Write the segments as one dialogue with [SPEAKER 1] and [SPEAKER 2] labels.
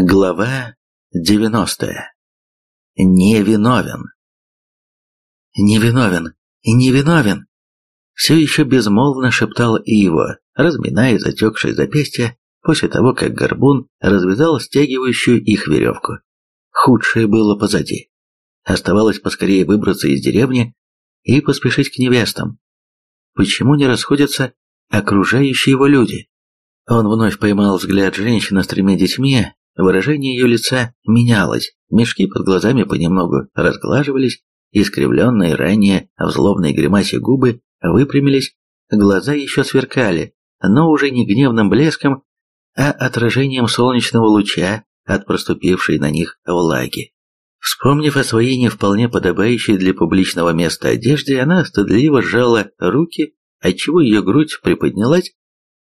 [SPEAKER 1] Глава 90. Невиновен. Невиновен, невиновен. Все еще безмолвно шептал Иво, разминая затекшие запястья после того, как горбун развязал стягивающую их веревку. Худшее было позади. Оставалось поскорее выбраться из деревни и поспешить к невестам. Почему не расходятся окружающие его люди? Он вновь поймал взгляд женщины с тремя детьми, Выражение ее лица менялось, мешки под глазами понемногу разглаживались, искривленные ранее в злобной гримасе губы выпрямились, глаза еще сверкали, но уже не гневным блеском, а отражением солнечного луча от проступившей на них влаги. Вспомнив о своей не вполне подобающей для публичного места одежде, она стыдливо сжала руки, отчего ее грудь приподнялась,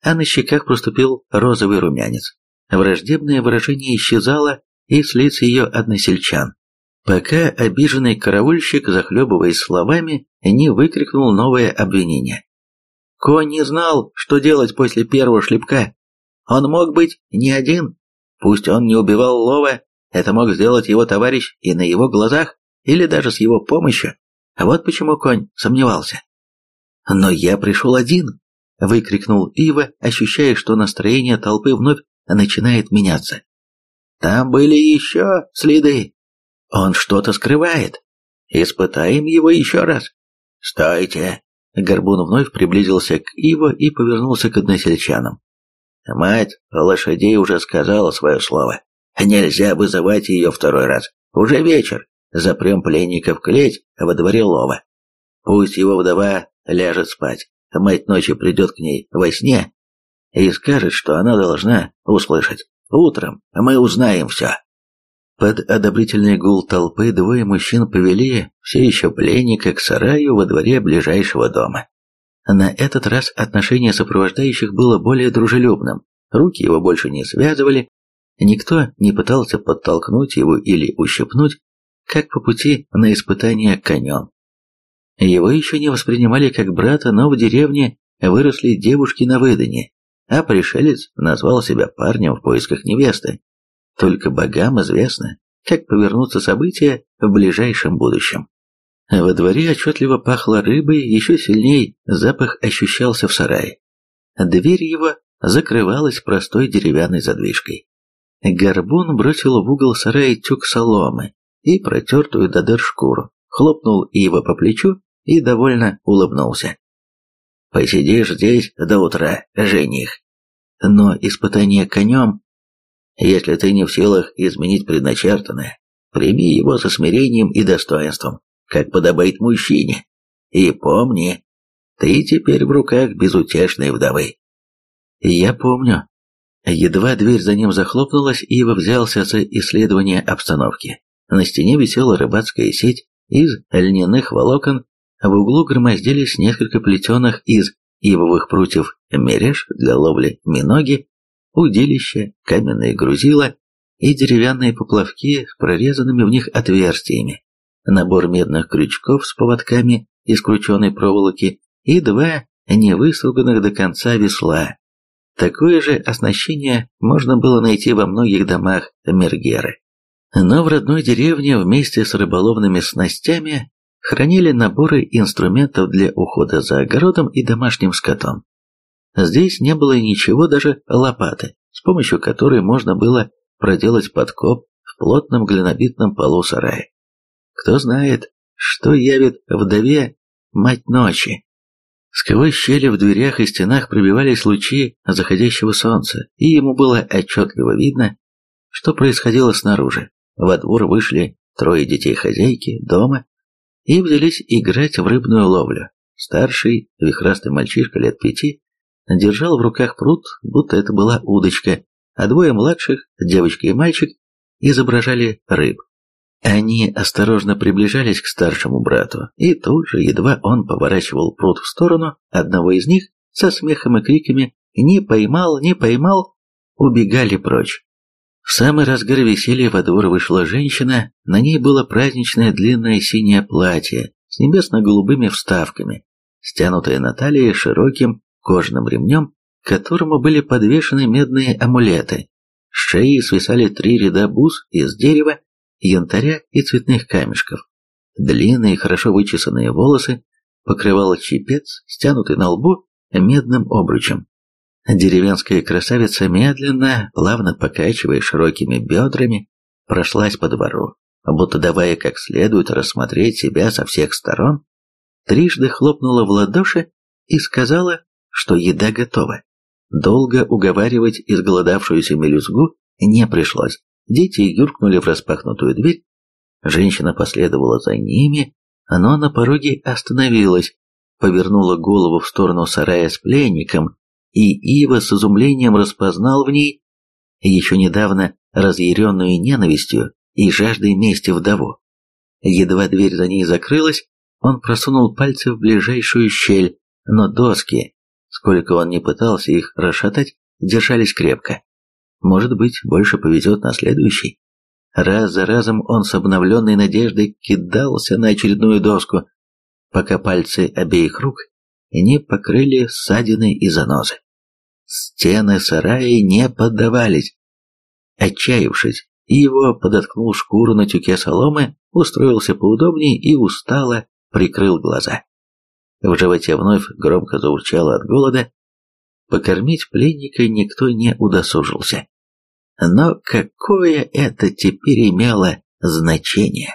[SPEAKER 1] а на щеках проступил розовый румянец. Враждебное выражение исчезало и с лиц ее односельчан, пока обиженный караульщик, захлебываясь словами, не выкрикнул новое обвинение. Конь не знал, что делать после первого шлепка. Он мог быть не один. Пусть он не убивал Лова, это мог сделать его товарищ и на его глазах, или даже с его помощью. А вот почему конь сомневался. «Но я пришел один!» — выкрикнул Ива, ощущая, что настроение толпы вновь начинает меняться. Там были еще следы. Он что-то скрывает. Испытаем его еще раз. Стойте. Горбун вновь приблизился к Иво и повернулся к односельчанам. Мать лошадей уже сказала свое слово. Нельзя вызывать ее второй раз. Уже вечер. Запрем пленника в клеть во дворе лова. Пусть его вдова ляжет спать. Мать ночью придет к ней во сне и скажет, что она должна услышать. Утром мы узнаем все. Под одобрительный гул толпы двое мужчин повели все еще пленника к сараю во дворе ближайшего дома. На этот раз отношение сопровождающих было более дружелюбным, руки его больше не связывали, никто не пытался подтолкнуть его или ущипнуть, как по пути на испытание конем. Его еще не воспринимали как брата, но в деревне выросли девушки на выдане, а пришелец назвал себя парнем в поисках невесты. Только богам известно, как повернутся события в ближайшем будущем. Во дворе отчетливо пахло рыбой, еще сильней запах ощущался в сарае. Дверь его закрывалась простой деревянной задвижкой. Горбун бросил в угол сарая тюк соломы и протертую до дыр шкуру, хлопнул его по плечу и довольно улыбнулся. Посидишь здесь до утра, жених. Но испытание конем, если ты не в силах изменить предначертанное, прими его со смирением и достоинством, как подобает мужчине. И помни, ты теперь в руках безутешной вдовы. Я помню. Едва дверь за ним захлопнулась, Ива взялся за исследование обстановки. На стене висела рыбацкая сеть из льняных волокон в углу громоздились несколько плетеных из ивовых прутьев мереж для ловли миноги, удилища, каменные грузила и деревянные поплавки с прорезанными в них отверстиями, набор медных крючков с поводками из крученой проволоки и два невыструганных до конца весла. Такое же оснащение можно было найти во многих домах Мергеры. Но в родной деревне вместе с рыболовными снастями хранили наборы инструментов для ухода за огородом и домашним скотом. Здесь не было ничего, даже лопаты, с помощью которой можно было проделать подкоп в плотном глинобитном полу сарая. Кто знает, что явит вдове мать ночи. Сквозь щели в дверях и стенах пробивались лучи заходящего солнца, и ему было отчетливо видно, что происходило снаружи. Во двор вышли трое детей хозяйки дома и взялись играть в рыбную ловлю. Старший, вихрастый мальчишка лет пяти, держал в руках пруд, будто это была удочка, а двое младших, девочка и мальчик, изображали рыб. Они осторожно приближались к старшему брату, и тут же, едва он поворачивал пруд в сторону, одного из них со смехом и криками «Не поймал, не поймал!» убегали прочь. В самый разгар веселья во двор вышла женщина, на ней было праздничное длинное синее платье с небесно-голубыми вставками, стянутое на талии широким кожаным ремнем, к которому были подвешены медные амулеты, С шеи свисали три ряда бус из дерева, янтаря и цветных камешков. Длинные, хорошо вычесанные волосы покрывал чепец, стянутый на лбу медным обручем. Деревенская красавица медленно, плавно покачивая широкими бедрами, прошлась по двору, будто давая как следует рассмотреть себя со всех сторон, трижды хлопнула в ладоши и сказала, что еда готова. Долго уговаривать изголодавшуюся мелюзгу не пришлось. Дети юркнули в распахнутую дверь, женщина последовала за ними, но на пороге остановилась, повернула голову в сторону сарая с пленником, и Ива с изумлением распознал в ней еще недавно разъяренную ненавистью и жаждой мести вдову. Едва дверь за ней закрылась, он просунул пальцы в ближайшую щель, но доски, сколько он не пытался их расшатать, держались крепко. Может быть, больше повезет на следующий. Раз за разом он с обновленной надеждой кидался на очередную доску, пока пальцы обеих рук не покрыли ссадины и занозы. Стены сарая не поддавались. Отчаявшись, его подоткнул шкуру на тюке соломы, устроился поудобнее и устало прикрыл глаза. В животе вновь громко заурчало от голода. Покормить пленника никто не удосужился. Но какое это теперь имело значение?